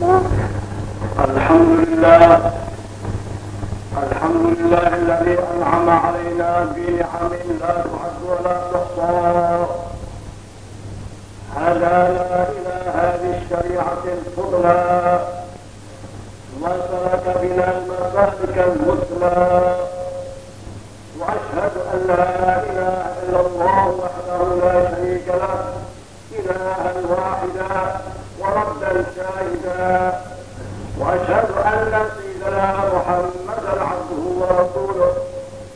الحمد لله الحمد لله الذي أنعم علينا بنعم لا تعد ولا تحصى. هدانا إلى هذه الشريعة الفضلى وسلك بنا المسالك المثلى وأشهد أن لا إله إلا الله وحده لا شريك له إلها واحدا. وربا شاهدا وأشهد أن سيدنا محمدا عبده ورسوله.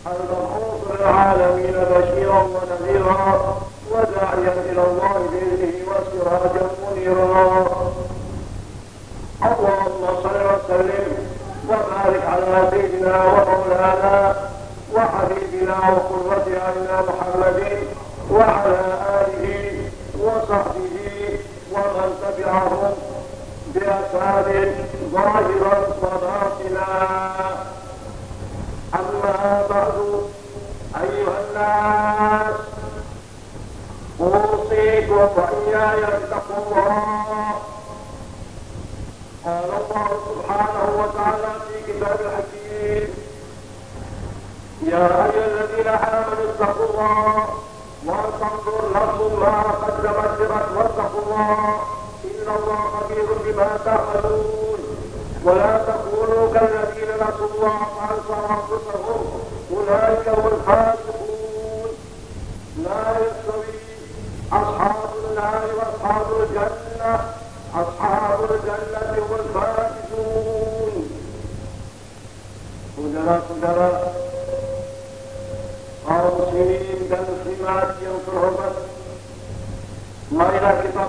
المبعوث للعالمين بشيرا ونذيرا. وداعيا إلى الله بإذنه وسراجا منيرا. اللهم صل وسلم وبارك على سيدنا ومولانا وحبيبنا وقرة أعيننا محمد وعلى آله وصحبه تبعهم بأسباب ظاهرا وباطنا أما بعد أيها الناس أوصيكم وإياي اتقوا الله. قال الله سبحانه وتعالى في كتاب الحكيم يا أيها الذين آمنوا اتقوا الله ولتنظر نفس ما قدمت لغد واتقوا الله. إن الله خبير بما تعملون. ولا تكونوا كالذين نسوا الله فأنسوا أنفسهم. أولئك هم الفاسقون. لا يستوي أصحاب النار وأصحاب الجنة. أصحاب الجنة هم الفائزون. Saudara-saudara kaum muslimin dan muslimat yang terhormat marilah kita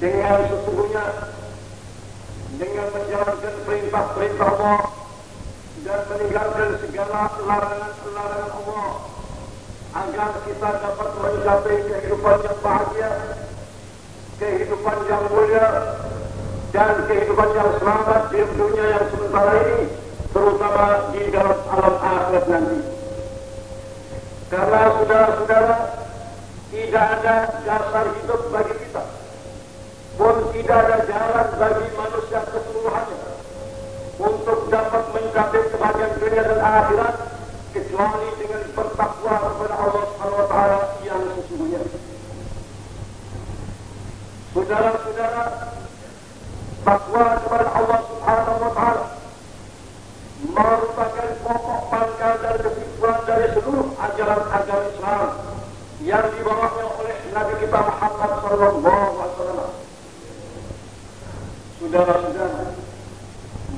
dengan sesungguhnya dengan menjalankan perintah-perintah Allah dan meninggalkan segala larangan-larangan Allah agar kita dapat mencapai kehidupan yang bahagia, kehidupan yang mulia, dan kehidupan yang selamat di dunia yang sementara ini, terutama di dalam alam akhirat nanti. Karena saudara-saudara, tidak ada dasar hidup bagi tidak ada jalan bagi manusia keseluruhannya untuk dapat mencapai kebahagiaan dunia dan akhirat kecuali dengan bertakwa kepada Allah Subhanahu wa taala yang sesungguhnya. Saudara-saudara, takwa kepada Allah Subhanahu wa taala merupakan pokok pangkal dan kesimpulan dari seluruh ajaran agama Islam yang dibawanya oleh Nabi kita Muhammad sallallahu alaihi wasallam. Saudara-saudara,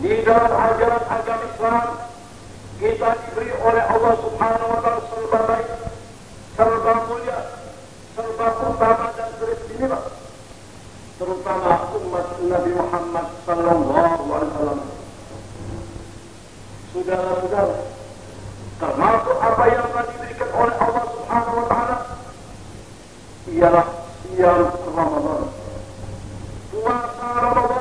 di dalam ajaran agama Islam kita diberi oleh Allah Subhanahu wa taala serba baik, serba mulia, serba utama dan beristimewa terutama umat Nabi Muhammad sallallahu alaihi wasallam. Saudara-saudara, termasuk apa yang telah diberikan oleh Allah Subhanahu wa taala ialah siam Ramadan. Puasa Ramadan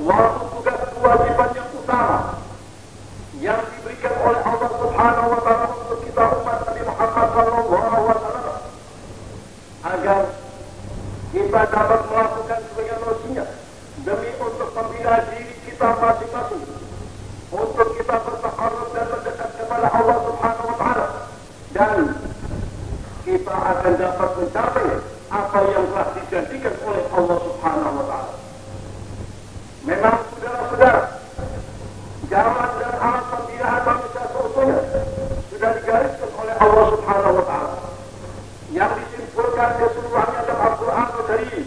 suatu tugas kewajiban yang utama yang diberikan oleh Allah Subhanahu wa taala untuk kita umat Nabi Muhammad sallallahu agar kita dapat melakukan sebagai manusia demi untuk membina diri kita masing-masing untuk kita bertakarub dan mendekat kepada Allah Subhanahu wa taala. Dan kita akan dapat mencapai apa yang telah dijanjikan oleh Allah Subhanahu wa taala. Memang saudara-saudara, jalan dan alat pembinaan manusia seutuhnya sudah digariskan oleh Allah Subhanahu wa taala. Yang disimpulkan keseluruhannya dalam Al-Quran Al-Karim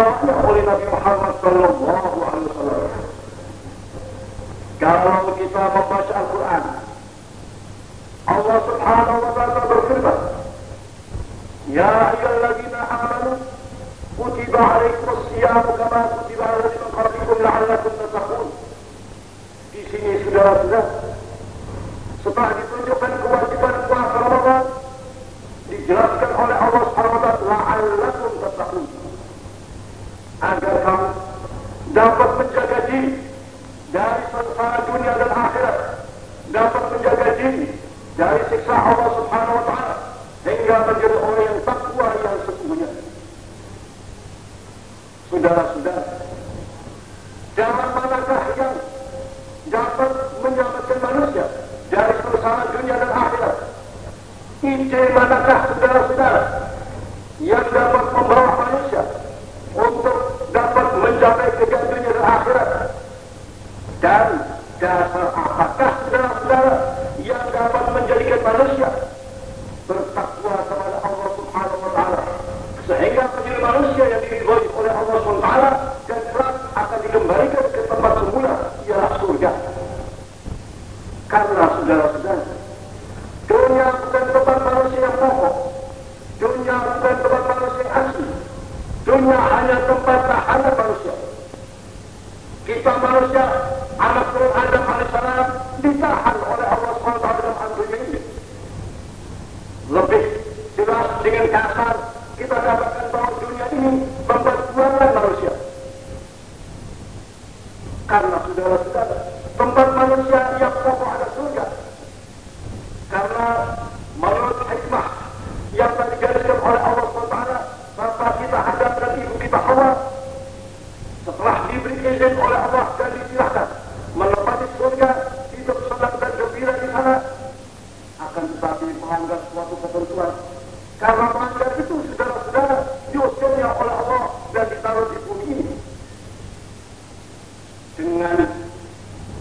dibawanya oleh Nabi Muhammad Sallallahu Alaihi Wasallam. Kalau kita membaca Al-Quran, Allah Subhanahu Wa Taala berfirman, Ya ayyuhalladzina amanu kutiba alaikum siyam kama kutiba ala min qablikum la'allakum tattaqun. Di sini saudara-saudara, setelah ditunjukkan kewajiban puasa Ramadan, dijelaskan oleh Allah Subhanahu wa taala la'allakum tattaqun agar kamu dapat menjaga diri dari sengsara dunia dan akhirat, dapat menjaga diri dari siksa Allah Subhanahu wa taala hingga menjadi orang yang takwa yang sesungguhnya. Saudara-saudara, jalan manakah yang dapat menyelamatkan manusia dari sengsara dunia dan akhirat? Injil manakah saudara-saudara yang dapat mencapai kejayaan dunia dan akhirat. Dan dasar apakah saudara-saudara yang dapat menjadikan manusia bertakwa kepada Allah Subhanahu wa taala sehingga menjadi manusia yang diridhoi oleh Allah Subhanahu wa taala dan kelak akan dikembalikan ke tempat semula ialah surga. Karena saudara-saudara, dunia bukan tempat manusia yang pokok, dunia bukan tempat dunia hanya tempat tahanan manusia. Kita manusia, anak turun Adam alaihissalam ditahan oleh Allah SWT dalam dunia ini. Lebih jelas dengan kasar, kita dapatkan bahwa dunia ini tempat buangan manusia. Karena saudara-saudara, tempat manusia yang diberi izin oleh Allah dan disilahkan menempati surga, hidup senang dan gembira di sana, akan tetapi melanggar suatu ketentuan. Karena melanggar itu saudara-saudara diusirnya oleh Allah dan ditaruh di bumi ini. Dengan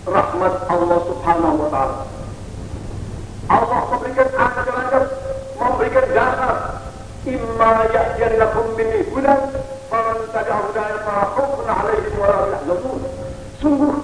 rahmat Allah subhanahu wa ta'ala. Allah memberikan ajar-ajar, memberikan dasar. Imma ya'jannakum minni hudan, faman tabi'a hudaya fala khaufun Сух.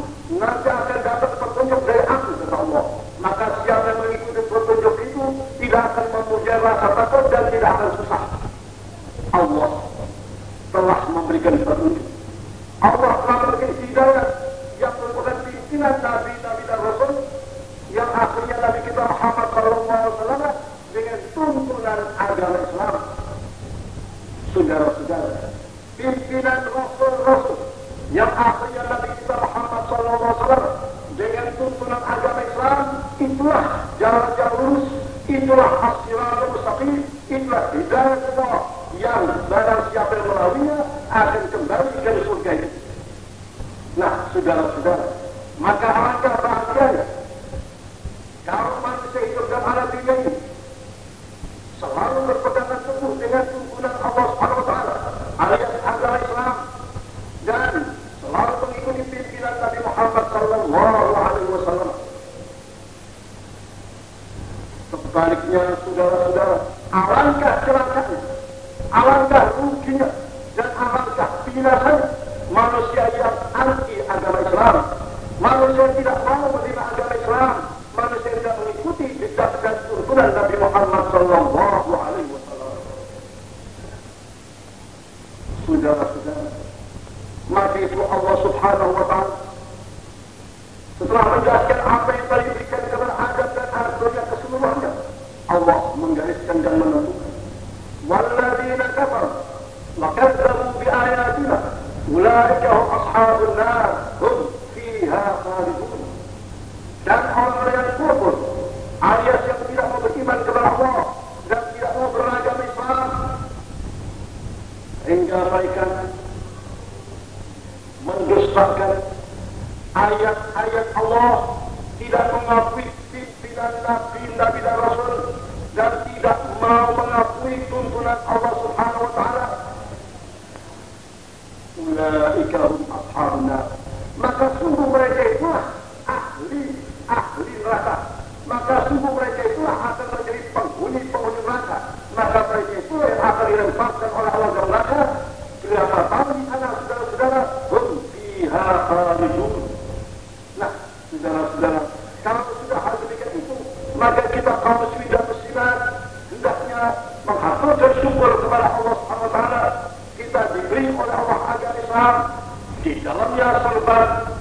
का भाड़ा दी गई سنة النبي محمد صلى الله عليه وسلم saudara-saudara maka itu Allah subhanahu wa ta'ala setelah menjelaskan apa yang telah diberikan kepada Adam dan hartanya keseluruhannya Allah menggariskan dan menentukan walladzina kafar وكذبوا بآياتنا أولئك هم أصحاب النار هم فيها خالدون dan orang yang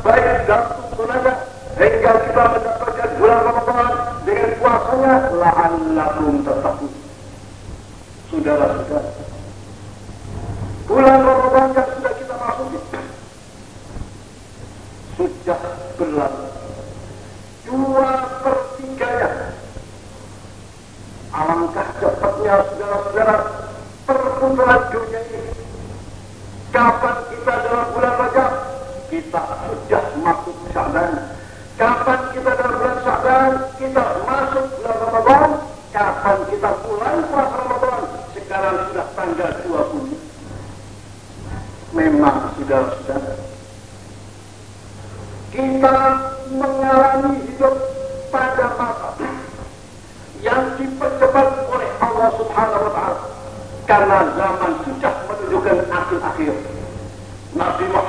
baik dan tuntunannya hingga kita mendapatkan bulan Ramadan dengan puasanya la'allakum tattaqun. Saudara-saudara, bulan Ramadan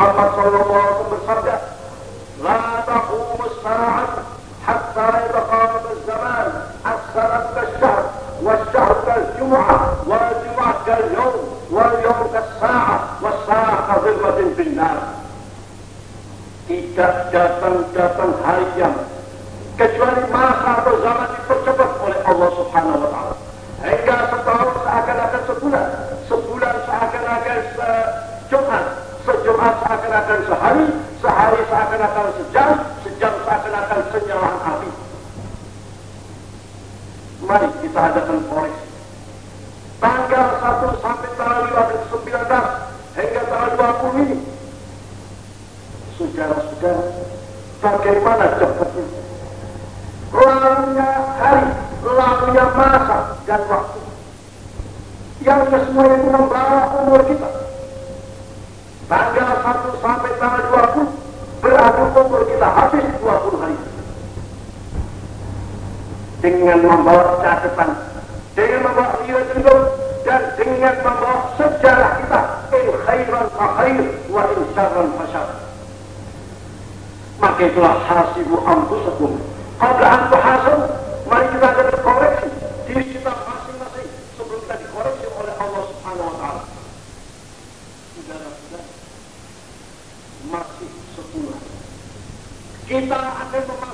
محمد صلى الله عليه وسلم خرجه لا تقوم الساعة حتى إذا قام الزمان السنة كالشهر والشهر كالجمعة والجمعة كاليوم واليوم كالساعة والساعة كظلمة في النار tidak datang-datang hari yang kecuali masa atau zaman dipercepat oleh Allah Subhanahu wa taala. Hingga setahun seakan-akan sebulan, sebulan seakan-akan sejumat, Jumat seakan-akan sehari, sehari seakan-akan sejam, sejam seakan-akan senyawaan api. Mari kita adakan polis. tanggal 1 sampai tanggal 19 hingga tanggal 20 ini. Saudara-saudara, bagaimana cepatnya? Lalunya hari, lalunya masa dan waktu. Yang sesuai itu membawa umur kita sampai tanggal 20 berarti umur kita habis 20 hari. Dengan membawa catatan dengan membawa riwayat hidup dan dengan membawa sejarah kita in khairan fa khair wa in syarran fa syar maka itulah hasibu anfusakum. Qabla an tuhasabu kita akan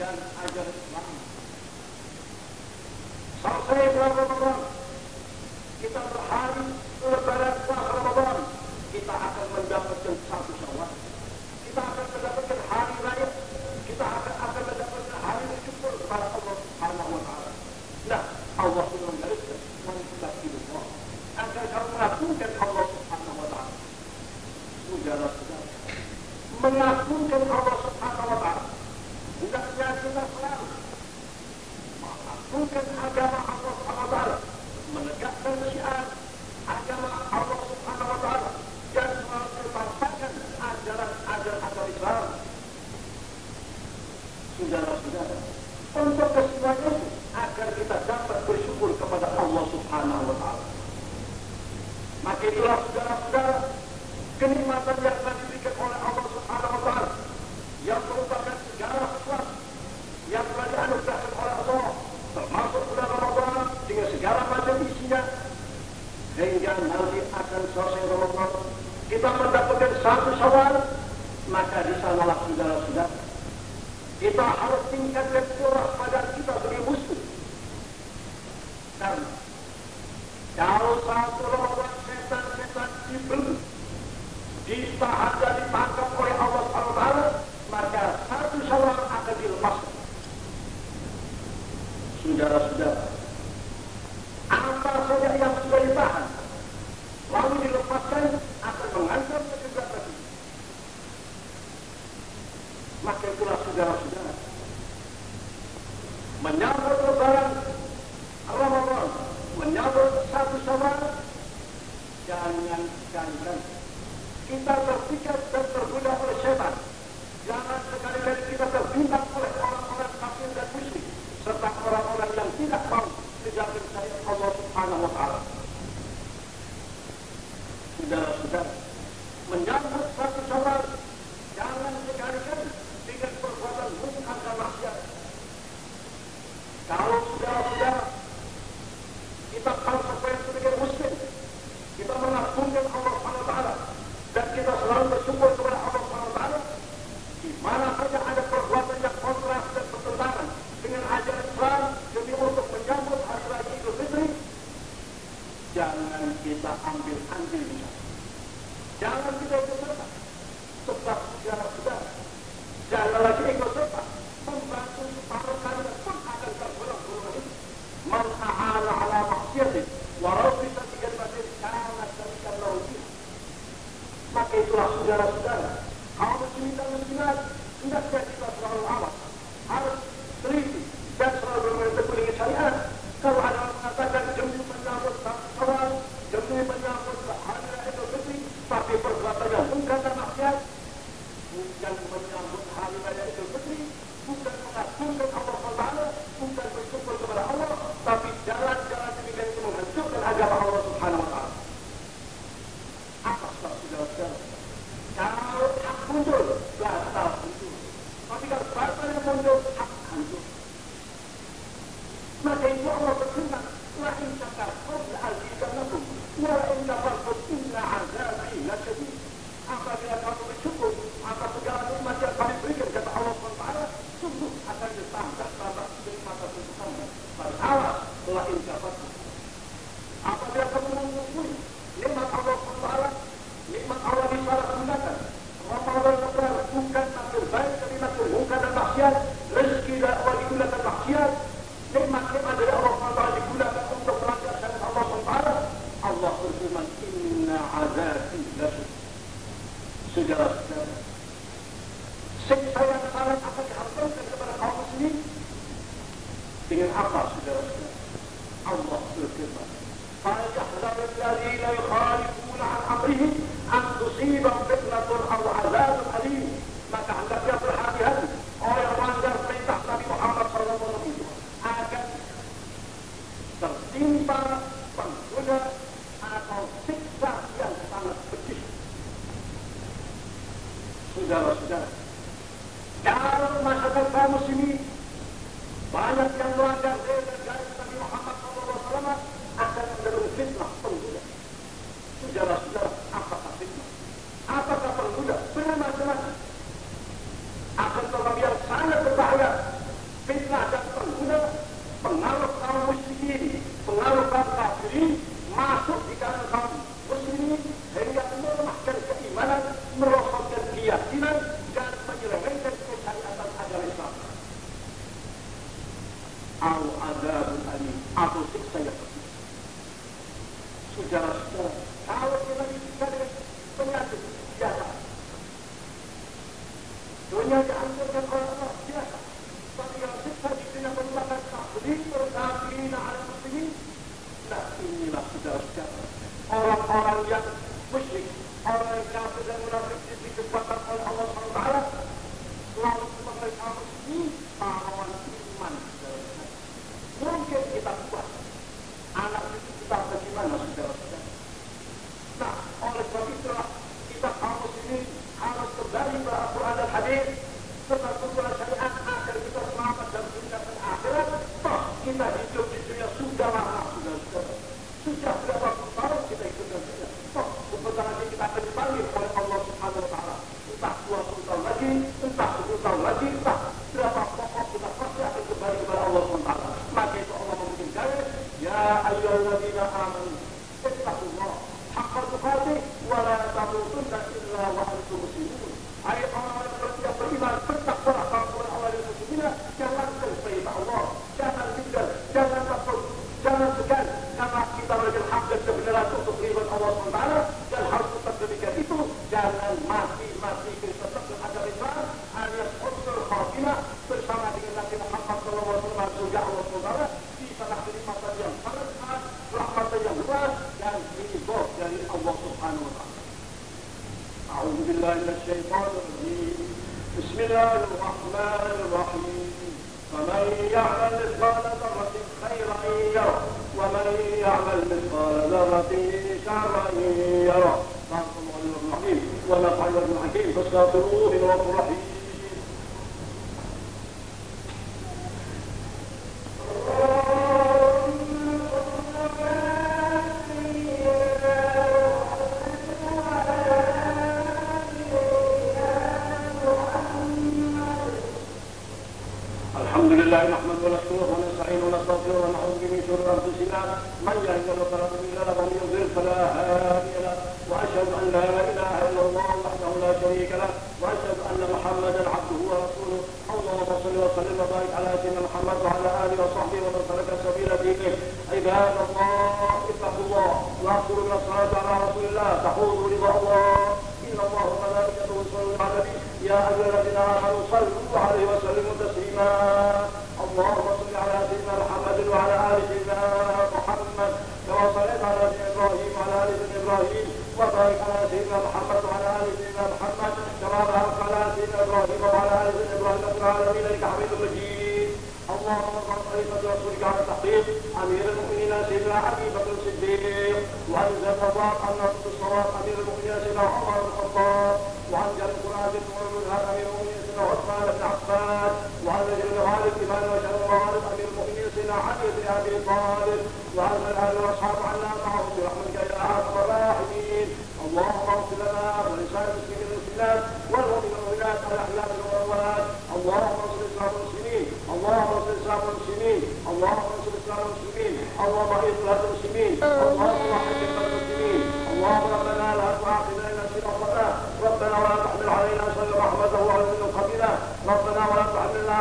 dan ajar Islam. Selesai berapa orang? kita terpikat dan tergoda oleh setan. Jangan sekali-kali kita terbimbang oleh orang-orang kafir dan musyrik serta orang-orang yang tidak mau menjamin saya Allah Subhanahu wa taala. kita ambil-ambil di sana. Jangan kita ikut serta. Sebab sejarah sudah. jangan lagi ikut serta. Membantu separuh kalian pun akan terbolak-bolak ini. Man ta'ala ala maksiatin, walau kita tiga batin, karena kita lautin. Maka itulah sejarah sudah. Kalau kita menjelaskan, tidak hendaknya kita terlalu awal. Kunde kapalı.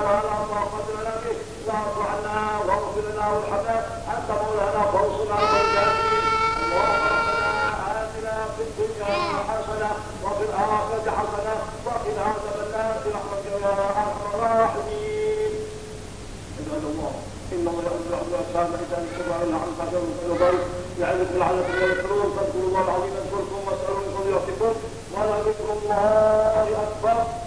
على الأرض وقدرنا به واعف عنا واغفر لنا وارحمنا أنت مولانا فانصرنا على الكافرين اللهم في الدنيا حسنة وفي الآخرة حسنة وقنا عذاب النار برحمتك يا أرحم الراحمين عباد الله إنه يأمر بالأحسان إذا انتبه إلا عن فجر القلوب يعلم لعلكم يذكرون فاذكروا الله العظيم يذكركم واسألوا يعطيكم ولذكر الله أكبر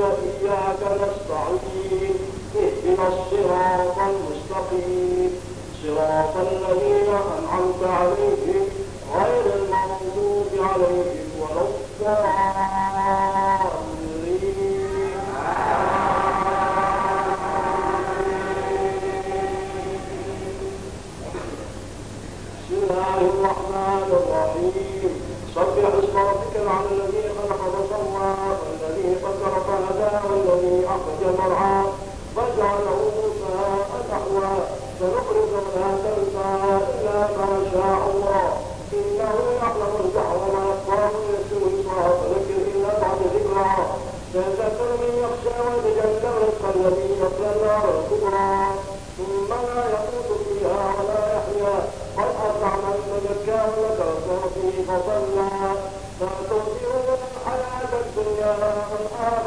وإياك نستعين اهدنا الصراط المستقيم. صراط الذين أنعمت عليهم غير المغضوب عليهم ولا الضالين. بسم الله الرحمن الرحيم. سبح اسم ربك العلى الذين الذي أخرج مرعى فجعله مصاء نحوه سنخرج من هذا الماء إلا ما شاء الله. إنه يعلم الجهر ويقام يسوي يسوع فذكر إلا بعد ذكرى. سيذكر من يخشى ويتجنب رزق الذي يصلى النار الكبرى ثم لا يموت فيها ولا يحيا. قد أفلح من تزكى وذكر في فصلى فتنفر الحياة الدنيا والآخرة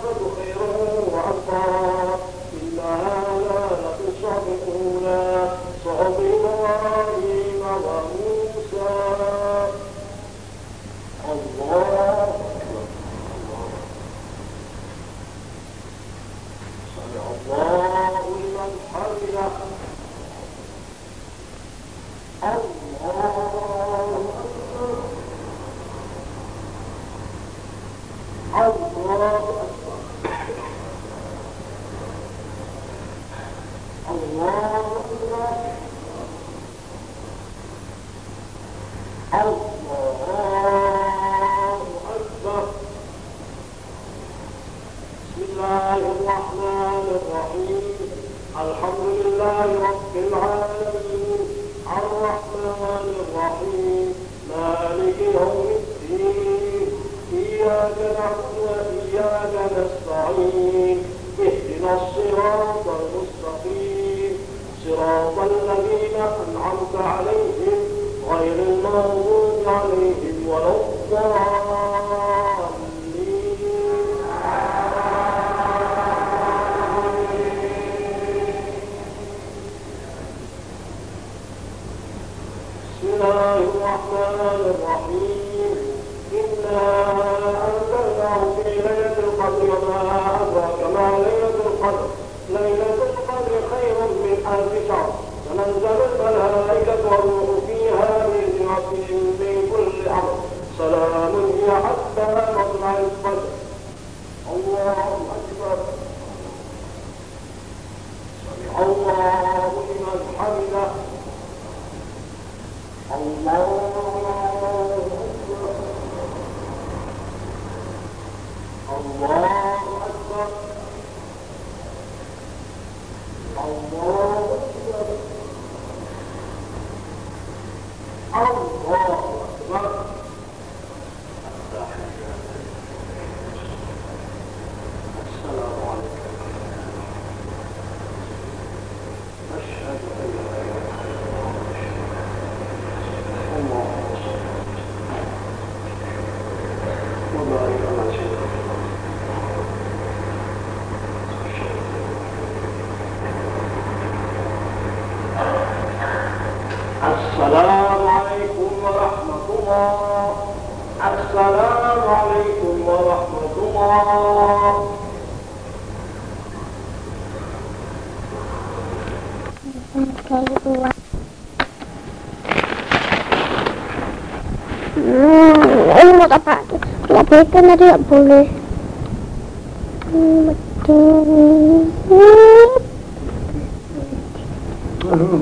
الله kuat hmm, ini mau apa? Kalau kan tadi nggak boleh.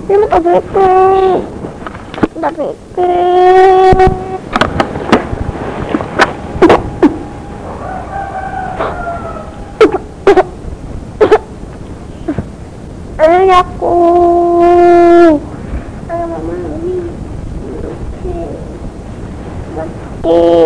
Ini mau apa? berikan. Tak berikan. Eh, aku. Oh,